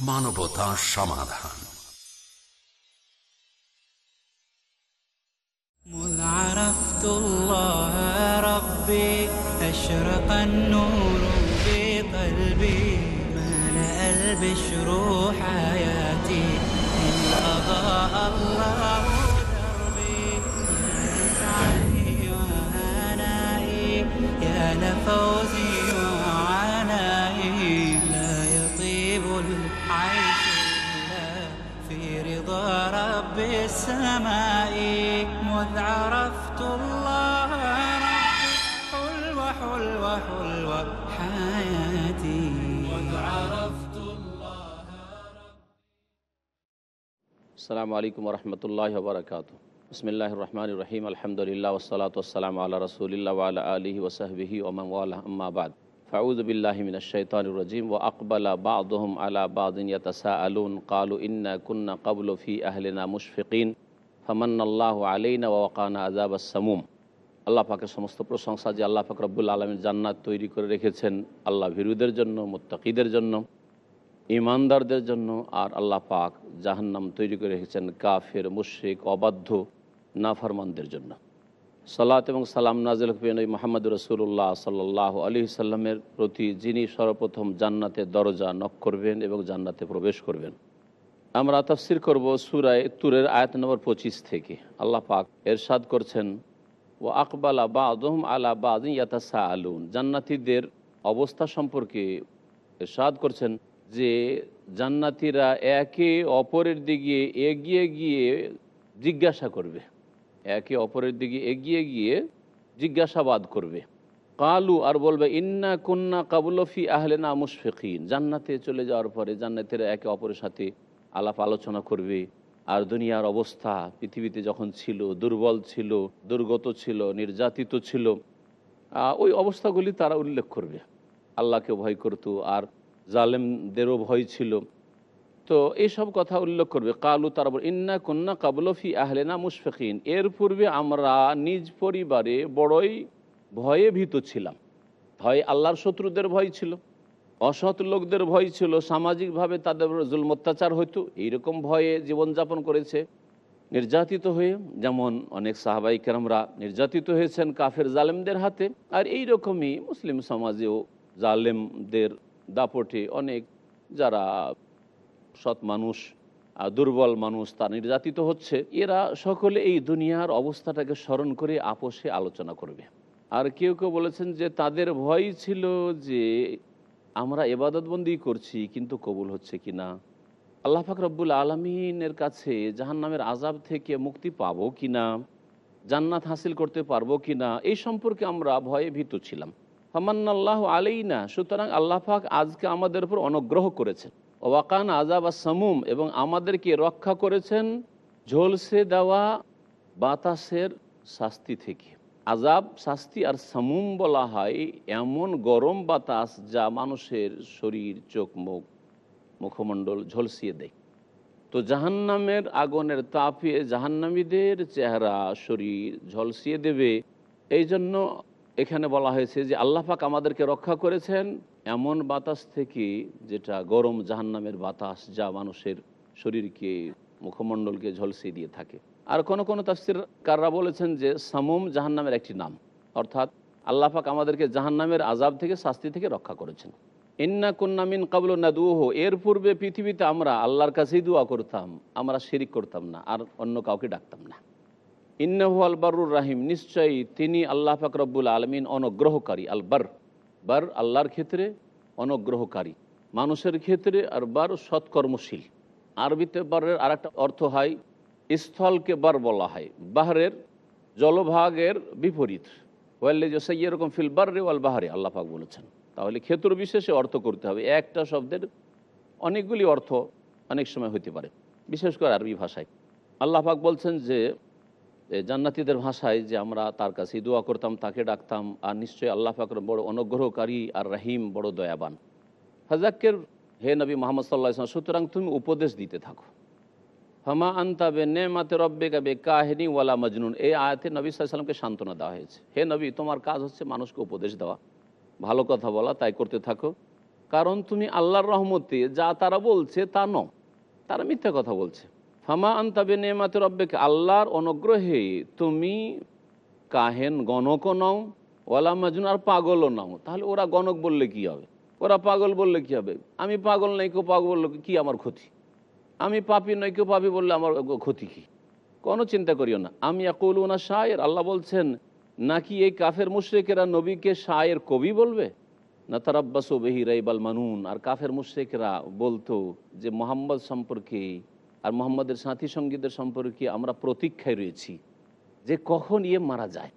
বাংলা মানবতা সমাধান مذ عرفت الله ربي أشرق النور في قلبي ملأ البشر حياتي إن أضاء الله دربي يا لسعدي وهنائي يا لفوزي السماء مذ عرفت الله ربي حلو حلو حلو حياتي. مذ عرفت الله. السلام عليكم ورحمة الله وبركاته. بسم الله الرحمن الرحيم. الحمد لله والصلاة والسلام على رسول الله وعلى آله وصحبه ومن والاه. أما بعد. ফাউজবিল্লাহমিন শৈতানুরজিম ও আকবালা বাদহম আলা বাদিন ইয়াতাসা আলুন কালু ইন্না কুন্না কাবুল ফি আহলিনা মুশফিকিন ফমান্নাল্লাহ আলাইনা আজাব সামুম আল্লাহ সমস্ত প্রশংসা যে আল্লাহ পাক রব্বুল আলমীর জান্নাত তৈরি করে রেখেছেন আল্লাহ ভিরুদের জন্য, মুত্তাকিদের জন্য ইমানদারদের জন্য, আর আল্লাহ পাক জাহান্নাম তৈরি করে রেখেছেন কাফের, মুশ্রিক, অবাধ্য, নাফরমানদের জন্য। সালাত এবং সালাম নাজিল হুফিনবী মোহাম্মদ রসুল্লাহ সাল্লাহ আলী সাল্লামের প্রতি যিনি সর্বপ্রথম জান্নাতের দরজা নক করবেন এবং জান্নাতে প্রবেশ করবেন। আমরা তফসির করব সুরায় তুরের আয়াত নম্বর পঁচিশ থেকে। আল্লাহ পাক এরশাদ করছেন ও আকবালা বা আদম আলা বা ইয়াতাসা আলুন জান্নাতিদের অবস্থা সম্পর্কে এরশাদ করছেন যে, জান্নাতিরা একে অপরের দিকে এগিয়ে গিয়ে জিজ্ঞাসা করবে। একে অপরের দিকে এগিয়ে গিয়ে জিজ্ঞাসাবাদ করবে। কালু আর বলবে, ইন্না কন্যা কাবুলফি আহলেনা মুশফিকিন। জান্নাতে চলে যাওয়ার পরে জান্নাতেরা একে অপরের সাথে আলাপ আলোচনা করবে। আর দুনিয়ার অবস্থা, পৃথিবীতে যখন ছিল, দুর্বল ছিল, দুর্গত ছিল, নির্যাতিত ছিল ওই অবস্থাগুলি তারা উল্লেখ করবে। আল্লাহকে ভয় করত, আর জালেমদেরও ভয় ছিল। তো এইসব কথা উল্লেখ করবে। কালু তারা বল, ইন্না কন্যা কাবলফি আহলেনা মুশফিকিন। এর পূর্বে আমরা নিজ পরিবারে বড়ই ভয়ে ভীত ছিলাম। ভয় আল্লাহর শত্রুদের ভয় ছিল, অসৎ লোকদের ভয় ছিল, সামাজিকভাবে তাদের জুলম, অত্যাচার হতো এইরকম ভয়ে জীবনযাপন করেছে নির্যাতিত হয়ে, যেমন অনেক সাহাবাই কেরামরা নির্যাতিত হয়েছেন কাফের জালেমদের হাতে। আর এই রকমই মুসলিম সমাজেও জালেমদের দাপটে অনেক যারা সৎ মানুষ দুর্বল মানুষ, তা নির্যাতিত হচ্ছে, এরা সকলে এই দুনিয়ার অবস্থাটাকে স্মরণ করে আপোষে আলোচনা করবে। আর কেউ কেউ বলেছেন যে তাদের ভয় ছিল যে আমরা এবাদতবন্দি করছি, কিন্তু কবুল হচ্ছে কি না? আল্লাহ ফাক রব্বুল আলমিনের কাছে জাহান্নামের আজাব থেকে মুক্তি পাবো কি না? জান্নাত হাসিল করতে পারব কি না? এই সম্পর্কে আমরা ভয়ে ভীত ছিলাম। ফামান্নাল্লাহ আলেই না সুতরাং আল্লাহ আজকে আমাদের উপর অনুগ্রহ করেছেন। ওয়াকান আজাব সামুম এবং আমাদেরকে রক্ষা করেছেন ঝলসে দেওয়া বাতাসের শাস্তি থেকে। আজাব শাস্তি আর সামুম বলা হয় এমন গরম বাতাস যা মানুষের শরীর, চোখ, মুখ, মুখমণ্ডল ঝলসিয়ে দেয়। তো জাহান্নামের আগুনের তাপে জাহান্নামীদের চেহারা, শরীর ঝলসিয়ে দেবে। এই জন্য এখানে বলা হয়েছে যে আল্লাহ পাক আমাদেরকে রক্ষা করেছেন এমন বাতাস থেকে যেটা গরম জাহান্নামের বাতাস যা মানুষের শরীরকে, মুখমণ্ডলকে ঝলসিয়ে দিয়ে থাকে। আর কোনো কোনো তাফসির কাররা বলেছেন যে সামুম জাহান্নামের একটি নাম। অর্থাৎ আল্লাহ পাক আমাদেরকে জাহান্নামের আজাব থেকে শাস্তি থেকে রক্ষা করেছেন। ইন্না কুন্নামিন কাবল নাদুহ। এর পূর্বে পৃথিবীতে আমরা আল্লাহর কাছেই দোয়া করতাম, আমরা শিরিক করতাম না, আর অন্য কাউকে ডাকতাম না। ইন্নাহু আলবারুর রাহিম, নিশ্চয়ই তিনি আল্লাহ পাক রব্বুল আলমিন অনুগ্রহকারী। আলবার বার আল্লাহর ক্ষেত্রে অনুগ্রহকারী। মানুষের ক্ষেত্রে আর বার সৎকর্মশীল। আরবিতে বারের আর একটা অর্থ হয়, স্থলকে বার বলা হয়। বাহারের জলভাগের বিপরীত। ওয়াল্লে জোসাই এরকম ফিল বার রে ওয়াল বাহারে, আল্লাহ পাক বলেছেন। তাহলে ক্ষেত্র বিশেষে অর্থ করতে হবে। একটা শব্দের অনেকগুলি অর্থ অনেক সময় হতে পারে, বিশেষ করে আরবি ভাষায়। আল্লাহ বলছেন যে জান্নাতীদের ভাষায় যে আমরা তার কাছে দোয়া করতাম, তাকে ডাকতাম, আর নিশ্চয়ই আল্লাহ ফাকর বড় অনুগ্রহকারী আর রাহিম বড় দয়াবান। ফাজাক্কের, হে নবী মোহাম্মদ সাল্লাহ ইসলাম সুতরাং তুমি উপদেশ দিতে থাকো। হামা আন্তাবে নেমাতে রব্বে গাবে কাহিনী ওয়ালা মজনুন। এই আয়াতে নবী সাল্লামকে সান্ত্বনা দেওয়া হয়েছে। হে নবী, তোমার কাজ হচ্ছে মানুষকে উপদেশ দেওয়া। ভালো কথা বলা, তাই করতে থাকো। কারণ তুমি আল্লাহর রহমতে যা তারা বলছে তা ন তারা মিথ্যা কথা বলছে। ফামা আন্তাবে নেমাতে রব্বেকে, আল্লাহর অনুগ্রহে তুমি কাহেন গণক নাও, ওয়ালা মাজুন আর পাগলও নাও। তাহলে ওরা গণক বললে কি হবে? ওরা পাগল বললে কি হবে? আমি পাগল নাই, কেউ পাগল বললে কি আমার ক্ষতি? আমি পাপি নয় কেউ পাপি বললে আমার ক্ষতি কি? কোনো চিন্তা করিও না। আমি আকুল না শায়ের, আল্লাহ বলছেন, নাকি এই কাফের মুশ্রেকেরা নবীকে শায়ের কবি বলবে? না তারাব্বাসো বেহি রাইবাল মানুন, আর কাফের মুশ্রেকেরা বলতো যে মোহাম্মদ সম্পর্কে আর মোহাম্মদের সাথী সঙ্গীদের সম্পর্কে আমরা প্রতীক্ষায় রয়েছি যে কখন ইয়ে মারা যায়।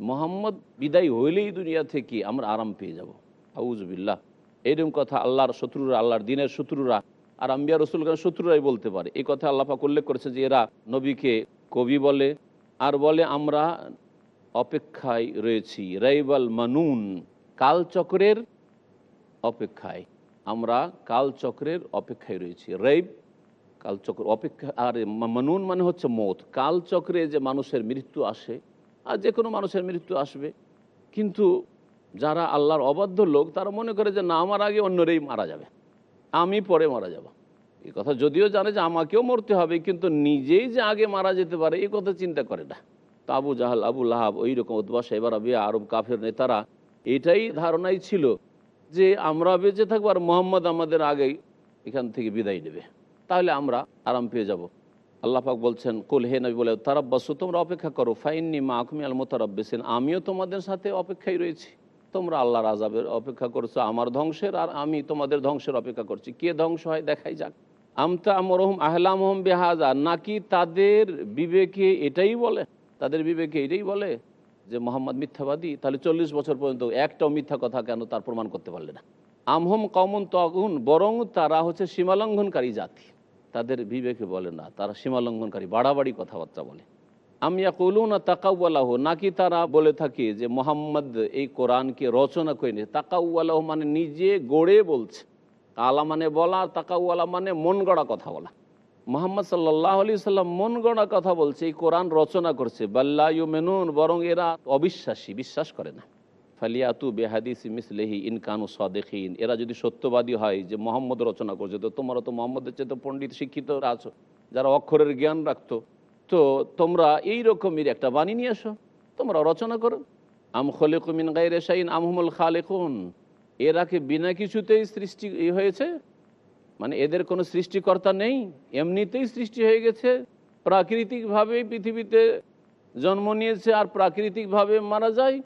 মোহাম্মদ বিদায় হইলেই দুনিয়া থেকে আমরা আরাম পেয়ে যাব। আউজবিল্লাহ এইরকম কথা আল্লাহর শত্রুরা, আল্লাহর দিনের শত্রুরা আর আম্বিয়া রসুল খান শত্রুরাই বলতে পারে। এই কথা আল্লাপাক উল্লেখ করেছে যে এরা নবীকে কবি বলে আর বলে, আমরা অপেক্ষায় রয়েছি। রাইবাল মানুন, কালচক্রের অপেক্ষায়। আমরা কালচক্রের অপেক্ষায় রয়েছি। রাইব কালচক্র অপেক্ষা, আর মানুন মানে হচ্ছে মত। কালচক্রে যে মানুষের মৃত্যু আসে, আর যে কোনো মানুষের মৃত্যু আসবে, কিন্তু যারা আল্লাহর অবাধ্য লোক, তারা মনে করে যে না, আমার আগে অন্যরেই মারা যাবে। আমি পরে মারা যাব। এই কথা যদিও জানে যে আমাকেও মরতে হবে, কিন্তু নিজেই যে আগে মারা যেতে পারে এই কথা চিন্তা করে না। তো আবু জাহাল, আবু লাহাব ওই রকম উদ্বাস এবার আবিয়া আরব কাফের নেতারা এটাই ধারণাই ছিল যে আমরা বেঁচে থাকব আর মোহাম্মদ আমাদের আগেই এখান থেকে বিদায় নেবে। তাহলে আমরা আরাম পেয়ে যাব। আল্লাহ পাক বলছেন, কুল হে নবী বলে, তারাব্বাসু, তোমরা অপেক্ষা করো, ফাইননি মা আখমি আল মোতারাব্বেসিন। আমিও তোমাদের সাথে অপেক্ষায় রয়েছি। তোমরা আল্লাহর আজাবের অপেক্ষা করছ, আমার ধ্বংসের, আর আমি তোমাদের ধ্বংসের অপেক্ষা করছি। কে ধ্বংস হয় দেখাই যাক। আমতা আমরহম আহলামহম বেহাজা নাকি তাদের বিবেকে এটাই বলে, তাদের বিবেকে এটাই বলে যে, মোহাম্মদ মিথ্যাবাদী? তাহলে চল্লিশ বছর পর্যন্ত একটাও মিথ্যা কথা কেন তার প্রমাণ করতে পারলে না। আমহম কমন তগুন, বরং তারা হচ্ছে সীমালঙ্ঘনকারী জাতি। তাদের বিবেকে বলে না, তারা সীমালঙ্ঘনকারী, বাড়াবাড়ি কথাবার্তা বলে। আমি না তাকাউআলাহ নাকি তারা বলে থাকে যে মোহাম্মদ এই কোরআনকে রচনা করে নিয়ে তাকাউআলাহ মানে নিজে গড়ে বলছে। আলা মানে বলা, আর তাকাউআলা মানে মন গড়া কথা বলা। মোহাম্মদ সাল্লাহ আলি সাল্লাম মন গড়া কথা বলছে, এই কোরআন রচনা করছে। বাল্লা ইউ মেনুন বরং এরা অবিশ্বাসী, বিশ্বাস করে না। ফালিয়াতু বেহাদিস মিসলেহি ইনকানু সদেখিন এরা যদি সত্যবাদী হয় যে মোহাম্মদ রচনা করছে, তো তোমরা তো মোহাম্মদের চেয়ে তো পণ্ডিত শিক্ষিত আছো, যারা অক্ষরের জ্ঞান রাখতো। তো তোমরা এই রকমের একটা বাণী নিয়ে এসো, তোমরা রচনা করো। আম খলিকুমিন গাইরে শাইন আমহুমুল খালেকুন। এরা কি বিনা কিছুতেই সৃষ্টি হয়েছে? মানে এদের কোনো সৃষ্টিকর্তা নেই, এমনিতেই সৃষ্টি হয়ে গেছে। প্রাকৃতিকভাবেই পৃথিবীতে জন্ম নিয়েছে আর প্রাকৃতিকভাবে মারা যায়।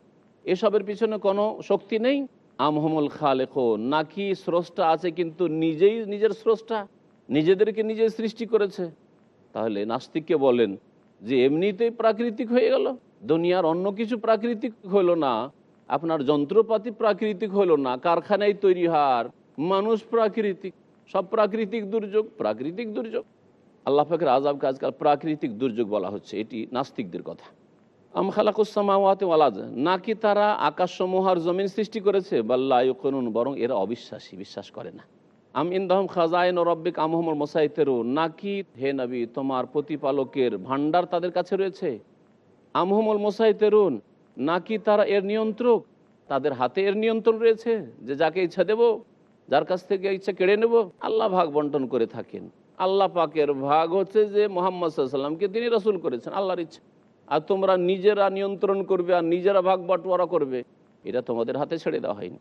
এসবের পিছনে কোনো শক্তি নেই? আমহমুল খালেকো নাকি স্রষ্টা আছে কিন্তু নিজেই নিজের স্রষ্টা? নিজেদেরকে নিজে সৃষ্টি করেছে। তাহলে নাস্তিককে বলেন যে এমনিতেই প্রাকৃতিক হয়ে গেল? দুনিয়ার অন্য কিছু প্রাকৃতিক হলো না। আপনার যন্ত্রপাতি প্রাকৃতিক হলো না। কারখানায় তৈরি হার। মানুষ প্রাকৃতিক। সব প্রাকৃতিক দুর্যোগ প্রাকৃতিক দুর্যোগ। আল্লাহ পাকের আজাবকে আজকাল প্রাকৃতিক দুর্যোগ বলা হচ্ছে। এটি নাস্তিকদের কথা। আম নাকি তারা আকাশসমূহ আর জমিন সৃষ্টি করেছে? বাল্লা ইউকনুন, বরং এরা অবিশ্বাসী, বিশ্বাস করে না। আম ইন্দহম খাজায়ন রব্বিক আমহমর মোসাইতেরও নাকি হে নবী, তোমার প্রতিপালকের ভান্ডার তাদের কাছে রয়েছে? আমহমল মোসাইতেরুন নাকি তারা এর নিয়ন্ত্রক? তাদের হাতে এর নিয়ন্ত্রণ রয়েছে? যে যাকে ইচ্ছা দেব, যার কাছ থেকে ইচ্ছা কেড়ে নেব, আল্লাহ ভাগ বন্টন করে থাকেন। আল্লাহ পাকের ভাগ হচ্ছে যে মোহাম্মদ সাল্লামকে তিনি রসুল করেছেন, আল্লাহর ইচ্ছা। আর তোমরা নিজেরা নিয়ন্ত্রণ করবে আর নিজেরা ভাগ বাটোয়ারা করবে, এটা তোমাদের হাতে ছেড়ে দেওয়া হয়নি।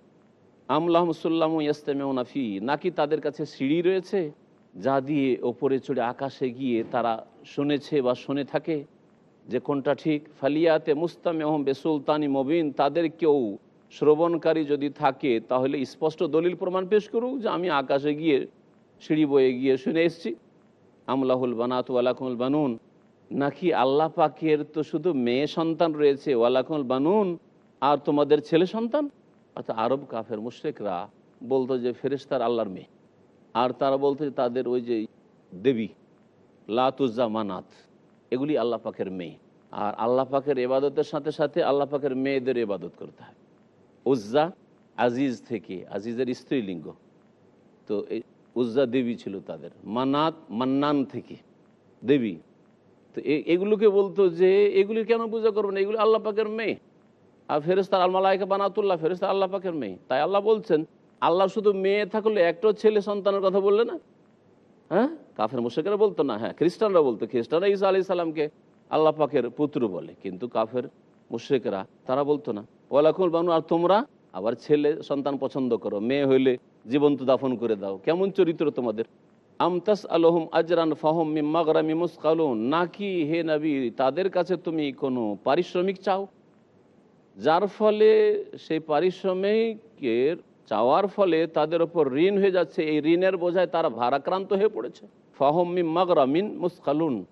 আমলাহমসুল্লাম ইয়াস্তেমেউনাফি নাকি তাদের কাছে সিঁড়ি রয়েছে যা দিয়ে ওপরে চড়ে আকাশে গিয়ে তারা শুনেছে বা শুনে থাকে যে কোনটা ঠিক? ফালিয়াতে মুস্তামেহম বেসুলতানি মবিন, তাদের কেউ শ্রবণকারী যদি থাকে তাহলে স্পষ্ট দলিল প্রমাণ পেশ করুক যে আমি আকাশে গিয়ে সিঁড়ি বয়ে গিয়ে শুনে এসছি। আমলাহুল বানাত ওয়ালাকুল বানুন। নাকি আল্লাহ পাকের তো শুধু মেয়ে সন্তান রয়েছে? ওয়ালাকুল বানুন, আর তোমাদের ছেলে সন্তান? অর্থাৎ আরব কাফের মুশ্রেকরা বলতো যে ফেরেস্তার আল্লাহর মেয়ে। আর তারা বলতো যে তাদের ওই যে দেবী লাতুজ্জা মানাত এগুলি আল্লাহ পাকের মেয়ে। আর আল্লাহ পাকের এবাদতের সাথে সাথে আল্লাহ পাকের মেয়েদের এবাদত করতে হয়। উজ্জা আজিজ থেকে, আজিজের স্ত্রীলিঙ্গ। তো এই উজ্জা দেবী ছিল তাদের। মানাত, মান্নান থেকে দেবী তো এগুলোকে বলতো যে, এগুলি কেন পূজা করবেন এগুলি আল্লাহ পাকের মেয়ে। আর ফেরেস্তার আল মালাইকা বানাতুল্লাহ ফেরেস্তার আল্লাহ পাকের মেয়ে। তাই আল্লাহ বলছেন, আল্লাহ শুধু মেয়ে থাকলে একটা ছেলে সন্তানের কথা বললে না? হ্যাঁ? কাফের মুশেকেরা বলতো, না হ্যাঁ খ্রিস্টানরা বলতো। খ্রিস্টানরা ঈসা আলি সাল্লামকে আল্লাহ পাকের পুত্র বলে। কিন্তু কাফের মুশেকরা তারা বলতো না ওয়ালাকুল বানু, আর তোমরা আবার ছেলে সন্তান পছন্দ করো। মেয়ে হইলে জীবন্ত দাফন করে দাও। কেমন চরিত্র তোমাদের? আমতাস আলহম আজরান ফাহম মিম্মাগরামি মুসকালুন। নাকি হে নবী, তাদের কাছে তুমি কোনো পারিশ্রমিক চাও? যার ফলে সেই পারিশ্রমিকের চাওয়ার ফলে তাদের ওপর ঋণ হয়ে যাচ্ছে। এই ঋণের বোঝায় তারা ভারাক্রান্ত হয়ে পড়েছে। ফাহমি মাগরামিন মুসকালুন।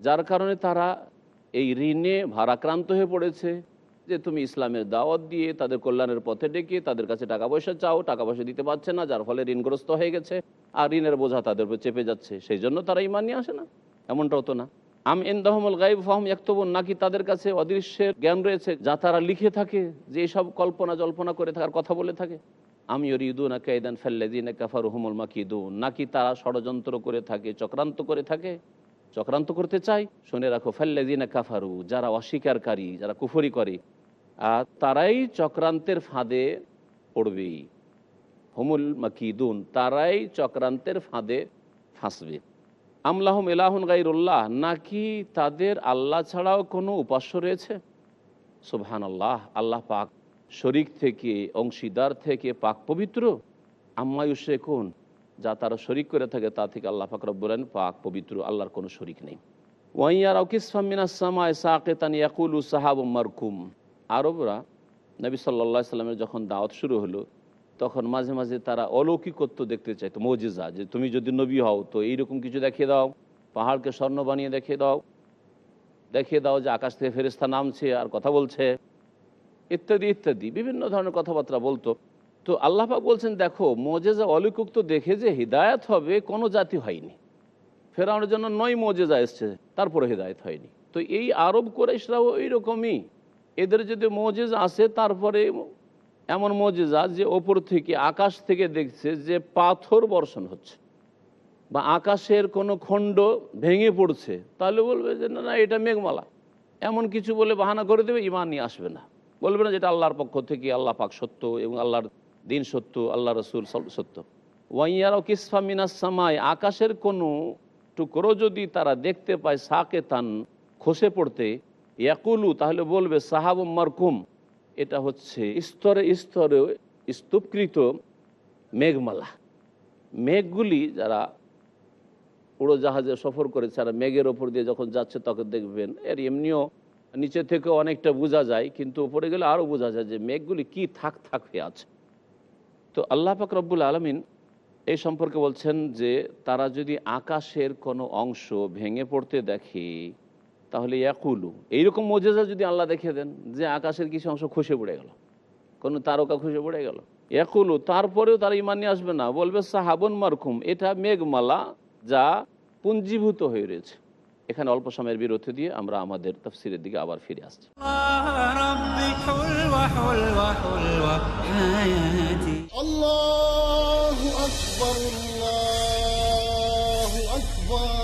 যার কারণে তারা এই ঋণে ভারাক্রান্ত হয়ে পড়েছে। যে তুমি ইসলামের দাওয়াত দিয়ে তাদের কল্যাণের পথে ডেকে তাদের কাছে টাকা পয়সা চাও টাকা পয়সা দিতে পারছে না, যার ফলে ঋণগ্রস্ত হয়ে গেছে। আর ঋণের বোঝা তাদের উপর চেপে যাচ্ছে, সেই জন্য তারা ইমান নিয়ে আসে না। এমনটাও তো না। আম এন্দহমল গাইব ফাহম একতবন নাকি তাদের কাছে অদৃশ্যের জ্ঞান রয়েছে যা তারা লিখে থাকে, যে সব কল্পনা জল্পনা করে থাকার কথা বলে থাকে? আমি ইদু না কায়দান ফেল্লেদিন কাফার হুমুল মাকিদুন, নাকি তারা ষড়যন্ত্র করে থাকে, চক্রান্ত করে থাকে? চক্রান্ত করতে চাই। শুনে রাখো ফেল্লেদিনা কাফারু, যারা অস্বীকারী, যারা কুফরি করে আর তারাই চক্রান্তের ফাঁদে পড়বেই। হুমুল মাকিদুন, তারাই চক্রান্তের ফাঁদে ফাঁসবে। আমলাহম এলাহুন গাইরুল্লাহ নাকি তাদের আল্লাহ ছাড়াও কোনো উপাস্য রয়েছে? সুবহান আল্লাহ আল্লাহ পাক শরিক থেকে, অংশীদার থেকে পাক পবিত্র? আম্মায়ুষে কোন যা তারা শরিক করে থাকে, তা থেকে আল্লাহ পাক রব্বুলেন পাক পবিত্র, আল্লাহর কোনো শরিক নেই। ওয়াইয়ার অকিসফামিনাসামায় সাকেতান ইয়াকুলু সাহাব মারকুম। আরবরা নবী সাল্লা সাল্লামের যখন দাওয়াত শুরু হলো, তখন মাঝে মাঝে তারা অলৌকিকত্ব দেখতে চাইতো, মজিজা, যে তুমি যদি নবী হও তো এইরকম কিছু দেখিয়ে দাও, পাহাড়কে স্বর্ণ বানিয়ে দেখিয়ে দাও দেখিয়ে দাও যে আকাশ থেকে ফেরিস্তা নামছে আর কথা বলছে, ইত্যাদি ইত্যাদি, বিভিন্ন ধরনের কথাবার্তা বলতো। তো আল্লাহাক বলছেন, দেখো, মজেজা অলৌকিক তো দেখে যে হৃদায়ত হবে, কোনো জাতি হয়নি। ফেরানোর জন্য নয় মজেজা এসছে, তারপরে হৃদায়ত হয়নি। তো এই আরব কোরাইশরাও ওই রকমই এদের যদি মজেজ আসে, তারপরে এমন মজেজা যে ওপর থেকে, আকাশ থেকে দেখছে যে পাথর বর্ষণ হচ্ছে বা আকাশের কোনো খণ্ড ভেঙে পড়ছে, তাহলে বলবে যে, না না, এটা মেঘমালা। এমন কিছু বলে বাহানা করে দেবে, ইমান নিয়ে আসবে না। বলবে না যেটা আল্লাহর পক্ষ থেকে, আল্লাহ পাক সত্য এবং আল্লাহর দিন সত্য, আল্লাহ রসুল সত্য। ওয়াইয়ার কিসফা মিনাস সামায় আকাশের কোনো টুকরো যদি তারা দেখতে পায় সাকে তান খসে পড়তে, ইয়াকুলু, তাহলে বলবে সাহাব মারকুম, এটা হচ্ছে স্তরে স্তরে স্তূপকৃত মেঘমালা। মেঘগুলি যারা উড়োজাহাজে সফর করেছে, আর মেঘের ওপর দিয়ে যখন যাচ্ছে তখন দেখবেন, এর এমনিও নিচে থেকে অনেকটা বোঝা যায়, কিন্তু উপরে গেলে আরও বোঝা যায় যে মেঘগুলি কি থাক থাক হয়ে আছে। তো আল্লাহ পাক রব্বুল আলমিন এই সম্পর্কে বলছেন যে তারা যদি আকাশের কোনো অংশ ভেঙে পড়তে দেখে, তাহলে ইয়াকুলু। এইরকম মজেজা যদি আল্লাহ দেখে দেন যে আকাশের কিছু অংশ খসে পড়ে গেল, কোনো তারকা খসে পড়ে গেল, ইয়াকুলু, তারপরেও তারা ইমানি আসবে না। বলবে সাহাবন মারকুম, এটা মেঘমালা যা পুঞ্জীভূত হয়ে রয়েছে। এখানে অল্প সময়ের বিরতি দিয়ে আমরা আমাদের তফসিলের দিকে আবার ফিরে আসছি। আল্লাহ আকবর আল্লাহ আকবর।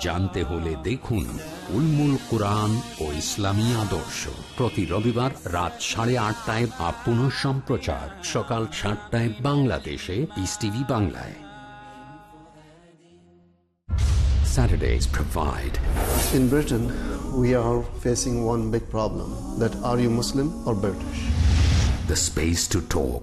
জানতে হলে দেখুন উলমুল কোরআন ও ইসলামী আদর্শ প্রতি রবিবার রাত সাড়ে আটটায় বা পুনঃ সম্প্রচার সকাল সাতটায় বাংলাদেশে ইস টিভি বাংলায় Saturdays provide. In Britain, we are facing one big problem that are you Muslim or British? The space to talk.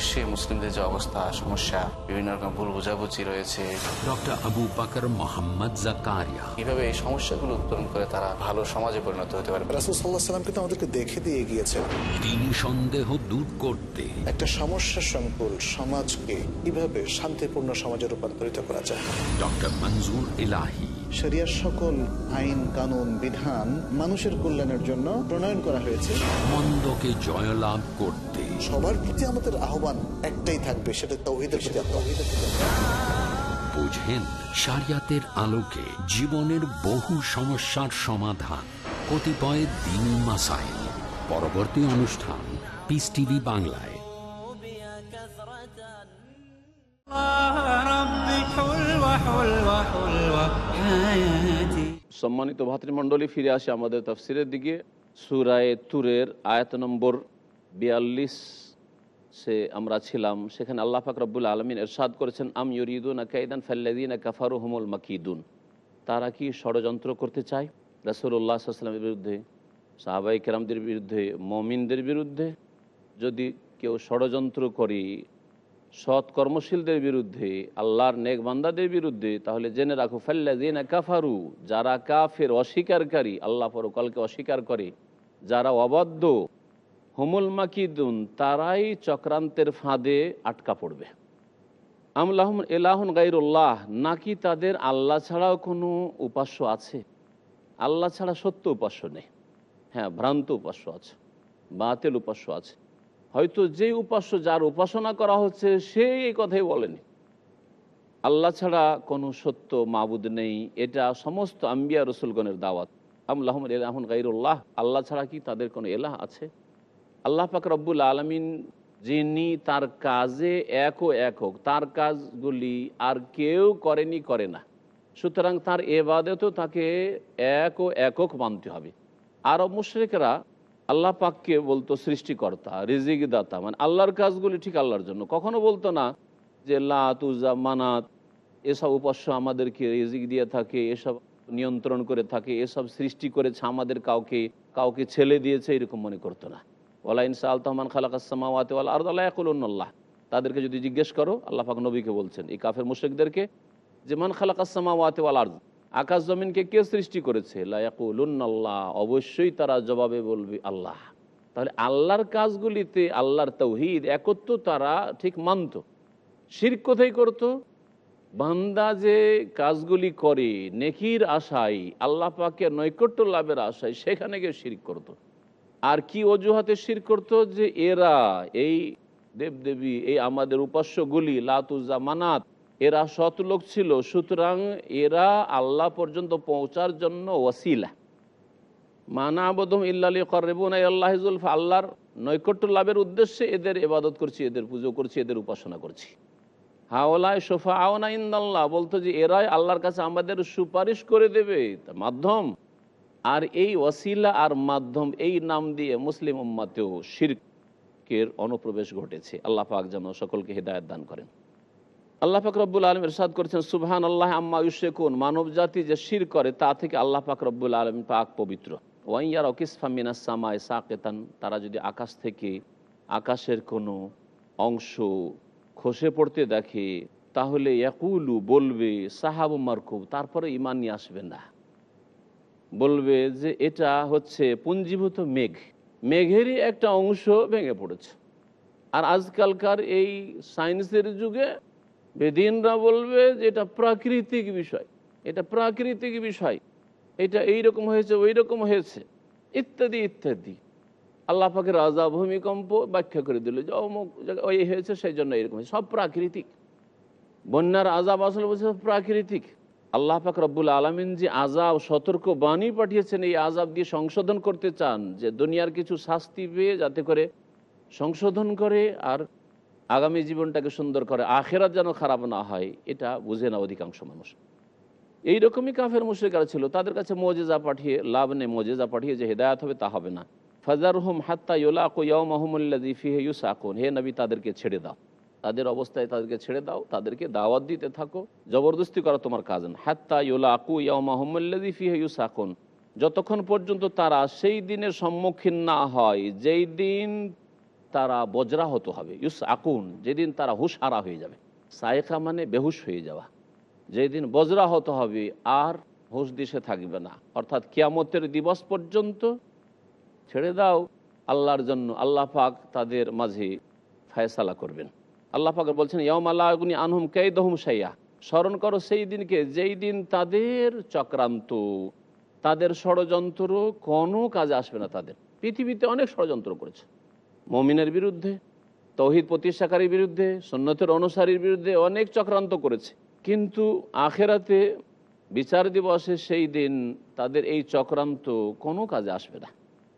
বিশ্বে মুসলিমদের যে অবস্থা সমস্যা বিভিন্ন রকম ভুল বোঝাবুঝি রয়েছে। ডক্টর আবু বাকর মোহাম্মদ জাকারিয়া। কীভাবে এই সমস্যাগুলো উত্তরণ করে তারা ভালো সমাজে পরিণত হতে পারে। রাসুল সাল্লাহ সাল্লাম কিন্তু আমাদেরকে দেখে দিয়ে গিয়েছেন। তিনি সন্দেহ দূর করতে। একটা সমস্যা সংকুল সমাজকে কীভাবে শান্তিপূর্ণ সমাজে রূপান্তরিত করা যায়? ডক্টর মঞ্জুর এলাহি। শরিয়ার সকল আইন কানুন বিধান মানুষের কল্যাণের জন্য প্রণয়ন করা হয়েছে। মন্দকে জয়লাভ করতে। সবার প্রতি আমাদের আহ্বান একটাই থাকবে সেটা তৌহিদের বুঝেন সারিয়াতের আলোকে জীবনের বহু সমস্যার সমাধান। কতিপয় দিনী মাসাইল। পরবর্তী অনুষ্ঠান পিস টিভি বাংলায়। সম্মানিত ভাতৃমণ্ডলী ফিরে আসে আমাদের তফসিরের দিকে। সুরায় তুরের আয়াত নম্বর বিয়াল্লিশ সে আমরা ছিলাম, সেখানে আল্লাহ পাক রব্বুল আলমিন এরশাদ করেছেন, আম ইউরিদুন কাইদান ফাল্লাদিন কাফারু হুমুল মাকিদুন। তারা কি ষড়যন্ত্র করতে চায়? রাসুল্লাহ সাল্লামের বিরুদ্ধে সাহাবাই কেরামদের বিরুদ্ধে, মমিনদের বিরুদ্ধে, যদি কেউ ষড়যন্ত্র করে সৎ কর্মশীলদের বিরুদ্ধে, আল্লাহর নেকবান্দাদের বিরুদ্ধে, তাহলে জেনে রাখো ফাল্লাদিনা কাফারু, যারা কাফের অস্বীকারী, আল্লাহ পরকালকে অস্বীকার করে, যারা অবাধ্য হুমুল মাকিদুন, তারাই চক্রান্তের ফাঁদে আটকা পড়বে। আমলাহম এলাহন গাইরুল্লাহ, নাকি তাদের আল্লাহ ছাড়াও কোনো উপাস্য আছে? আল্লাহ ছাড়া সত্য উপাস্য নেই। হ্যাঁ ভ্রান্ত উপাস্য আছে, বাতেল উপাস্য আছে। হয়তো যে উপাস্য যার উপাসনা করা হচ্ছে, সেই এই কথাই বলেনি। আল্লাহ ছাড়া কোনো সত্য মাবুদ নেই, এটা সমস্ত আম্বিয়া রসুলগণের দাওয়াত। আমলাহম এলাহন গাইরুল্লাহ, আল্লাহ ছাড়া কি তাদের কোনো এলাহ আছে? আল্লাহ পাক রব্বুল আলমিন যিনি তার কাজে এক ও একক তার কাজগুলি আর কেউ করেনি, করে না। সুতরাং তার এবাদতও তাকে এক ও একক মানতে হবে। আরব মুশ্রিকরা আল্লাহ পাককে বলতো সৃষ্টিকর্তা রিজিক দাতা মানে আল্লাহর কাজগুলি ঠিক আল্লাহর জন্য। কখনো বলতো না যে লাতুজা মানাত, এসব উপাস্য আমাদেরকে রিজিক দিয়ে থাকে, এসব নিয়ন্ত্রণ করে থাকে, এসব সৃষ্টি করেছে আমাদের কাউকে কাউকে ছেলে দিয়েছে, এরকম মনে করতো না। আল্লাহ তাদেরকে যদি জিজ্ঞেস করো, আল্লাহ পাক নবীকে বলছেন। এই কাফের মুশ্রিকদেরকে যে মান খালাকাসমাওয়াতে ওয়াল আর্দ, আকাশ জমিনকে কে সৃষ্টি করেছে? অবশ্যই তারা জবাবে বলবে আল্লাহ। তাহলে আল্লাহর কাজগুলিতে আল্লাহর তৌহিদ একত্র তারা ঠিক মানত। শির কোথায় করতো? বান্দা যে কাজগুলি করে, নেকির আশায়, আল্লাহ পাকে নৈকট্য লাভের আশায়, সেখানে গিয়ে শির করতো। আর কি অজুহাতে শির করতো যে এরা, এই দেবদেবী, এই আমাদের উপাস্যগুলি লাতুজা মানাত এরা সৎ লোক ছিল, সুতরাং এরা আল্লাহ পর্যন্ত পৌঁছার জন্য ওসিলা মানা আবদম ইল্লালি করেবুন আল্লাহ আল্লাহর নৈকট্য লাভের উদ্দেশ্যে এদের ইবাদত করছি, এদের পুজো করছি, এদের উপাসনা করছি। হাওলায় সোফা আওনা ইন্দাল্লাহ, বলতো যে এরাই আল্লাহর কাছে আমাদের সুপারিশ করে দেবে। তা মাধ্যম আর এই ওসিলা আর মাধ্যম, এই নাম দিয়ে মুসলিম উম্মাতেও শিরকের অনুপ্রবেশ ঘটেছে। আল্লাহ পাক যেন সকলকে হৃদায়ত দান করেন। আল্লাহ পাক রব্বুল আলম ইরশাদ করেছেন সুবহান আল্লাহ আম্মা ইউশেকুন মানব জাতি যে শির করে, তা থেকে আল্লাহ পাক রব্বুল আলম পাক পবিত্র। ওয়াইয়ার অকিসফা মিনাসামায় সাকেতান। তারা যদি আকাশ থেকে আকাশের কোনো অংশ খসে পড়তে দেখে, তাহলে ইয়াকুলু বলবে সাহাবু মারকুব। তারপরে ইমান নিয়ে আসবে না। বলবে যে এটা হচ্ছে পুঞ্জীভূত মেঘ। মেঘেরই একটা অংশ ভেঙে পড়েছে। আর আজকালকার এই সায়েন্সের যুগে বেদিনরা বলবে যে এটা প্রাকৃতিক বিষয়। এটা প্রাকৃতিক বিষয়। এটা এই রকম হয়েছে ওই রকম হয়েছে। ইত্যাদি ইত্যাদি। আল্লাহ পাকের রাজা ভূমিকম্প ব্যাখ্যা করে দিল যে অমুক ওই হয়েছে, সেই জন্য এরকম। সব প্রাকৃতিক। বন্যার আজাব আসলে বলছে সব প্রাকৃতিক। আল্লাহ পাক রব্বুল আলমিন যে আজাব সতর্ক বাণী পাঠিয়েছেন, এই আজাব দিয়ে সংশোধন করতে চান, যে দুনিয়ার কিছু শাস্তি পেয়ে যাতে করে সংশোধন করে আর আগামী জীবনটাকে সুন্দর করে, আখেরাত যেন খারাপ না হয়, এটা বুঝে না অধিকাংশ মানুষ। এই রকমই কাফের মুশ্রিকারা ছিল, তাদের কাছে মজেজা পাঠিয়ে লাভ নেই, মজেজা পাঠিয়ে যে হেদায়াত হবে তা হবে না। ফাজার হুম হাত্তা ইউলাকু ইয়মহমুল্লাদি ফিহে ইউসাকুন, হে নবী তাদেরকে ছেড়ে দাও। তাদের অবস্থায় তাদেরকে ছেড়ে দাও, তাদেরকে দাওয়াত দিতে থাকো। জবরদস্তি করা তোমার কাজ না। হাত্তা ইউলাকু ইয়মহমুল্লাদি ফিহে ইউসাকুন। যতক্ষণ পর্যন্ত তারা সেই দিনের সম্মুখীন না হয়, যেই দিন তারা বজ্রাহত হবে। ইউস আকুন যেদিন তারা হুশ হারা হয়ে যাবে। সায়কা মানে বেহুশ হয়ে যাওয়া। যেই যেদিন বজ্রাহত হবে, আর হুশ দিশে থাকবে না। অর্থাৎ কিয়ামতের দিবস পর্যন্ত ছেড়ে দাও। আল্লাহর জন্য আল্লাহ পাক তাদের মাঝে ফায়সালা করবেন। আল্লাহ পাক বলছেন ইয়ম আল্লাহগুনি আনহুম কে দহুম সাইয়া স্মরণ করো সেই দিনকে, যেই দিন তাদের চক্রান্ত, তাদের ষড়যন্ত্র কোনো কাজে আসবে না তাদের। পৃথিবীতে অনেক ষড়যন্ত্র করেছে। মমিনের বিরুদ্ধে, তৌহিদ প্রতিষ্ঠাকারীর বিরুদ্ধে সন্ন্যতের অনুসারীর বিরুদ্ধে অনেক চক্রান্ত করেছে। কিন্তু আখেরাতে বিচার দিবসে সেই দিন তাদের এই চক্রান্ত কোনো কাজে আসবে না।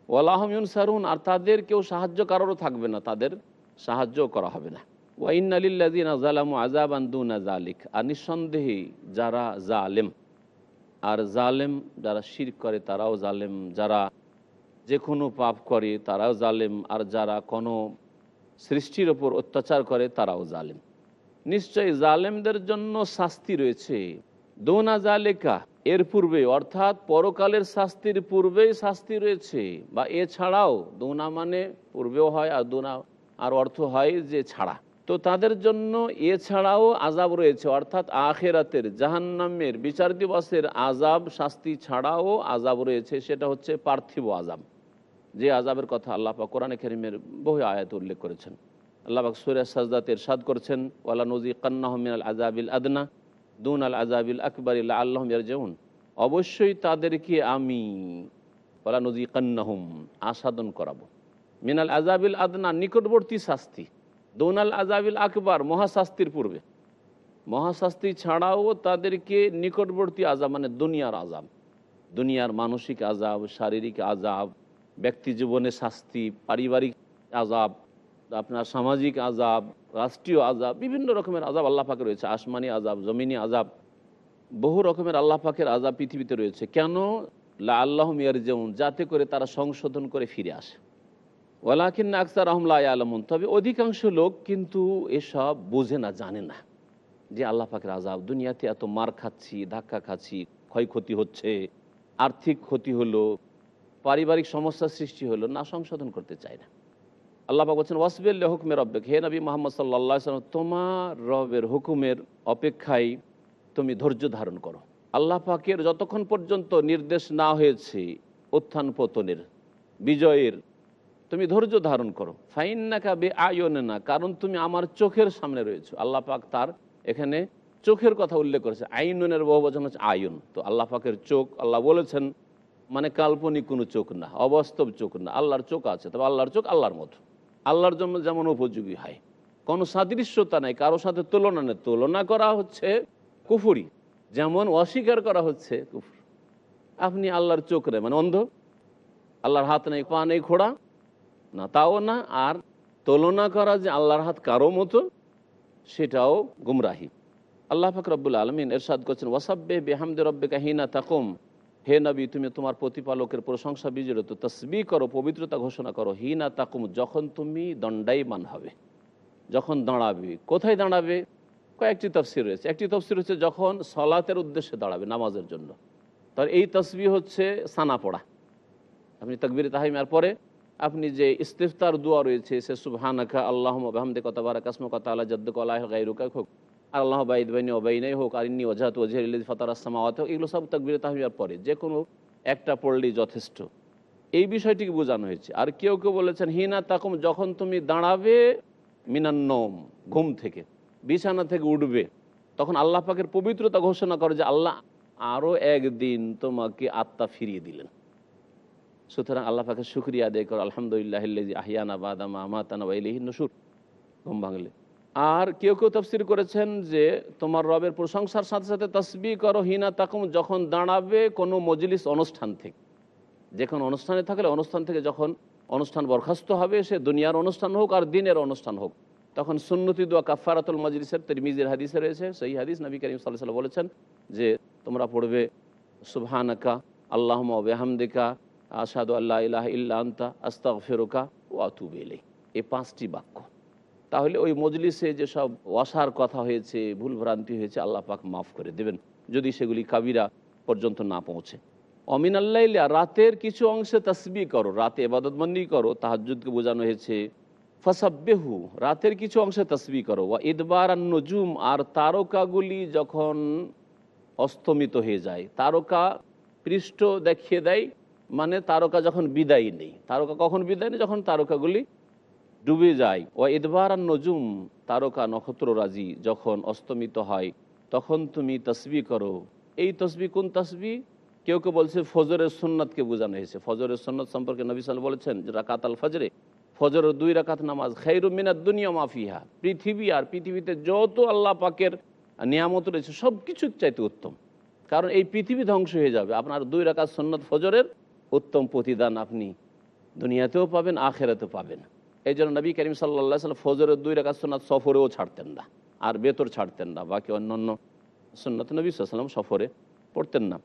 ওয়ালাহমিউন সারুন আর তাদের কেউ সাহায্য কারোরও থাকবে না, তাদের সাহায্য করা হবে না। ওয়াইন আলিল্লাদিন আজালামু আজাবান্দুন জালিক আর নিঃসন্দেহে যারা জালেম, আর জালেম যারা শির করে, তারাও জালেম। যারা যে কোনো পাপ করে, তারাও জালেম। আর যারা কোনো সৃষ্টির ওপর অত্যাচার করে, তারাও জালেম। নিশ্চয়ই জালেমদের জন্য শাস্তি রয়েছে। দোনা জালেকা এর পূর্বে, অর্থাৎ পরকালের শাস্তির পূর্বেই শাস্তি রয়েছে। বা এছাড়াও দোনা মানে পূর্বেও হয়, আর দোনা, আর অর্থ হয় যে ছাড়া। তো তাদের জন্য এছাড়াও আজাব রয়েছে, অর্থাৎ আখেরাতের, জাহান্নামের, বিচার দিবসের আজাব শাস্তি ছাড়াও আজাব রয়েছে, সেটা হচ্ছে পার্থিব আজাব যে আজাবের কথা আল্লাহ পাক কোরআনে কেরিমের বহু আয়াত উল্লেখ করেছেন। আল্লাহ পাক সুরিয়া সাজদাতে ইরশাদ করছেন, ওয়ালা নজি কান্নাহমিন আল আজাবিল আদনা দুন আল আজাবিল আকবর আল্লাহ যেমন অবশ্যই তাদেরকে আমি ওলা নজি কান্নাহুম আসাদন করাবো। মিনাল আজাবিল আদনা নিকটবর্তী শাস্তি। দোনাল আজাবিল আকবর মহাশাস্তির পূর্বে। মহাশাস্তি ছাড়াও তাদেরকে নিকটবর্তী আজাব মানে দুনিয়ার আজাব দুনিয়ার মানসিক আজাব শারীরিক আজাব ব্যক্তি জীবনে শাস্তি, পারিবারিক আজাব আপনার সামাজিক আজাব রাষ্ট্রীয় আজাব বিভিন্ন রকমের আজাব আল্লাহ পাকে রয়েছে। আসমানি আজাব জমিনি আজাব বহু রকমের আল্লাহ পাকের আজাব পৃথিবীতে রয়েছে। কেন? লা আল্লাহ মিয়ার যেমন যাতে করে তারা সংশোধন করে ফিরে আসে। ওয়ালাকিন আকসার আহমলা আলমন তবে অধিকাংশ লোক কিন্তু এসব বোঝে না, জানে না যে আল্লাহ পাকের আজাব দুনিয়াতে এত মার খাচ্ছি, ধাক্কা খাচ্ছি, ক্ষয়ক্ষতি হচ্ছে, আর্থিক ক্ষতি হলো, পারিবারিক সমস্যার সৃষ্টি হলো, না সংশোধন করতে চায় না। আল্লাহ পাক বলছেন ওয়াসবিল্লা হুকমের রব্বেক। হে নবী মোহাম্মদ সাল্লা সাল্লাম তোমার রবের হুকুমের অপেক্ষায় তুমি ধৈর্য ধারণ করো। আল্লাহ পাকের যতক্ষণ পর্যন্ত নির্দেশ না হয়েছে, উত্থান পতনের, বিজয়ের তুমি ধৈর্য ধারণ করো। ফাইন্নাকা বে আয়নে না কারণ তুমি আমার চোখের সামনে রয়েছো। আল্লাহ পাক তার এখানে চোখের কথা উল্লেখ করেছে। আইনের বহু বচন হচ্ছে আয়ন তো আল্লাহ পাকের চোখ, আল্লাহ বলেছেন মানে কাল্পনিক কোনো চোখ না, অবাস্তব চোখ না, আল্লাহর চোখ আছে, তবে আল্লাহর চোখ আল্লাহর মতো। আল্লাহর জন্য যেমন উপযোগী হয়। কোনো সাদৃশ্যতা নাই কারোর সাথে তুলনা নেই। তুলনা করা হচ্ছে কুফুরি, যেমন অস্বীকার করা হচ্ছে কুফুর। আপনি আল্লাহর চোখ রে মানে অন্ধ। আল্লাহর হাত নেই, পা নেই খোড়া না, তাও না, আর তুলনা করা যে আল্লাহর হাত কারও মতো, সেটাও গুমরাহি। আল্লাহ ফাকরাবুল আলমিন এরশাদ করছেন ওয়াসাব্বে বেহামদে রব্বে কাহিনা তাকুম। হে নবী, তুমি তোমার প্রতিপালকের প্রশংসা বিজড়িত তসবি করো, পবিত্রতা ঘোষণা করো, হিনা তাকুম, যখন তুমি দণ্ডাইমান হবে, যখন দাঁড়াবে। কোথায় দাঁড়াবে? কয়েকটি তফসির রয়েছে। একটি তফসির হচ্ছে যখন সলাতের উদ্দেশ্যে দাঁড়াবে নামাজের জন্য। তার এই তসবি হচ্ছে সানা পড়া। আপনি তকবির তাহিমার পরে আপনি যে ইস্তেফতার দোয়া রয়েছে, সে সুবহানাকা আল্লাহ আহমদে কথা বারা কাসমা কথা আল্লাহ জদ্দ আল্লাহ গাইরুকা হোক। আল্লাহ বাইদ বাইনি ওবাইনাই হোক, আর ইন্নি ওজাহাত ওজহির ফতার আসসামাওয়াত হোক, এগুলো সব তকবির তাহমিয়ার পরে। যে কোনো একটা পড়লেই যথেষ্ট। এই বিষয়টিকে বোঝানো হয়েছে। আর কেউ কেউ বলেছেন, হিনা তাকুম, যখন তুমি দাঁড়াবে মিনান্নম ঘুম থেকে, বিছানা থেকে উঠবে, তখন আল্লাহ পাকের পবিত্রতা ঘোষণা করে যে আল্লাহ আরও একদিন তোমাকে আত্মা ফিরিয়ে দিলেন। সুতরাং আল্লাহ পাকে শুক্রিয়া আদায় করো। আলহামদুলিল্লাহ আহিয়ানা বাদামা আমাতানা ওয়াইলিহি নসুর। ঘুম ভাঙলে। আর কেউ কেউ তফসির করেছেন যে, তোমার রবের প্রশংসার সাথে সাথে তসবি করো, হিনা তাকুম যখন দাঁড়াবে কোনো মজলিস অনুষ্ঠান থেকে। যে কোনো অনুষ্ঠানে থাকলে অনুষ্ঠান থেকে যখন অনুষ্ঠান বরখাস্ত হবে, সে দুনিয়ার অনুষ্ঠান হোক আর দিনের অনুষ্ঠান হোক। তখন সুন্নতি দোয়া কাফারাতুল মজলিসের তিরমিজির হাদিসে রয়েছে। সেই হাদিস নবী করিম সাল্লাহ বলেছেন যে, তোমরা পড়বে সুবহানাকা আল্লাহ বেহামদিকা আসাদু আল্লাহ ইলাহ ইল্লা আন্তা আস্তাক ফেরোকা ও আতুবেলে এই পাঁচটি বাক্য। তাহলে ওই মজলিসে যেসব ওয়াসার কথা হয়েছে, ভুল ভ্রান্তি হয়েছে, আল্লাহ পাক মাফ করে দেবেন, যদি সেগুলি কাবিরা পর্যন্ত না পৌঁছে। অমিন আল্লাহ রাতের কিছু অংশে তসবি করো, রাতে এবাদতবন্দি করো তাহাজুদকে বোঝানো হয়েছে, ফসাব্বেহু, রাতের কিছু অংশে তসবি করো, ওয়া ইদবার আর নজুম, আর তারকাগুলি যখন অস্তমিত হয়ে যায়, তারকা পৃষ্ঠ দেখিয়ে দেয় মানে তারকা যখন বিদায় নেই, তারকা কখন বিদায় নেই? যখন তারকাগুলি ডুবে যায়। ও ইদবার আর নজুম তারকা নক্ষত্র রাজি যখন অস্তমিত হয়, তখন তুমি তসবি করো। এই তসবি কোন তসবি? কেউ কেউ বলছে ফজরের সুন্নতকে বোঝানো হয়েছে। ফজরের সুন্নত সম্পর্কে নবী সাল বলেছেন যে রাকাত আল ফজরে, ফজরের দুই রাকাত নামাজ মিনার দুনিয়া মাফিহা পৃথিবী আর পৃথিবীতে যত আল্লাহ পাকের নিয়ামত রয়েছে সব কিছুর চাইতে উত্তম। কারণ এই পৃথিবী ধ্বংস হয়ে যাবে। আপনার দুই রাকাত সন্ন্যত ফজরের উত্তম প্রতিদান আপনি দুনিয়াতেও পাবেন, আখেরাতেও পাবেন। এই জন্য নবী করিম সাল্লা সাল্লাম ফজরের দুই রেখা সোনাত সফরেও ছাড়তেন না, আর বেতর ছাড়তেন না, বাকি অন্য অন্য সুন্নত নবী সাল্লাম সফরে পড়তেন না।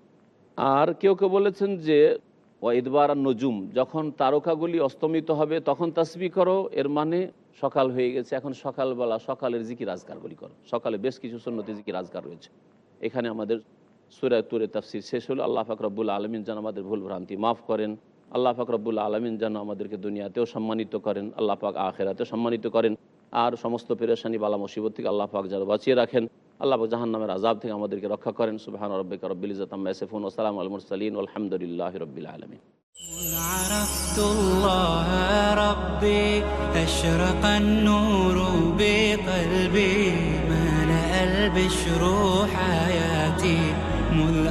আর কেউ কেউ বলেছেন যে ওয়াইদবার আর নজুম যখন তারকাগুলি অস্তমিত হবে, তখন তসবি করো, এর মানে সকাল হয়ে গেছে, এখন সকালবেলা সকালের জিকির আজগারগুলি করো। সকালে বেশ কিছু সুন্নতি জিকির আজগার রয়েছে। এখানে আমাদের সুরায় তুরে তাফসির শেষ হলো আল্লাহ ফাকরবুল আলমিন যেন আমাদের ভুল ভ্রান্তি মাফ করেন আল্লাহ ফাকরবুল আলমিন যেন আমাদেরকে দুনিয়াতেও সম্মানিত করেন আল্লাহ পাক আখেরাতেও সম্মানিত করেন আর সমস্ত পেরেশানি বালা মুসিবত থেকে আল্লাহ পাক যেন বাঁচিয়ে রাখেন আল্লাহ পাক জাহান নামের আজাব থেকে আমাদেরকে রক্ষা করেন সুবাহান রব্বিক রব্বিল ইজাতাম মেসেফুন ওসালাম আলমুরসালিন আলহামদুলিল্লাহ রবিল আলমিন عرفت الله ربي أشرق النور بقلبي ملأ البشر حياتي مذ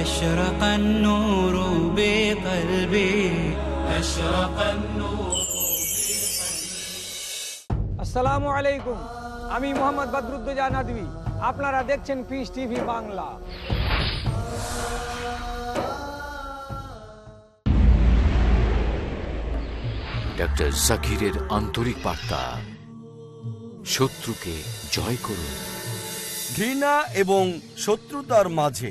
أشرق النور بقلبي أشرق النور আসসালামু আলাইকুম আমি মোহাম্মদ বদরুদ্দোজা নদী আপনারা দেখছেন পিস টিভি বাংলা ডক্টর জাকিরের আন্তরিক বার্তা শত্রুকে জয় করুন ঘৃণা এবং শত্রুতার মাঝে